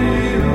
you.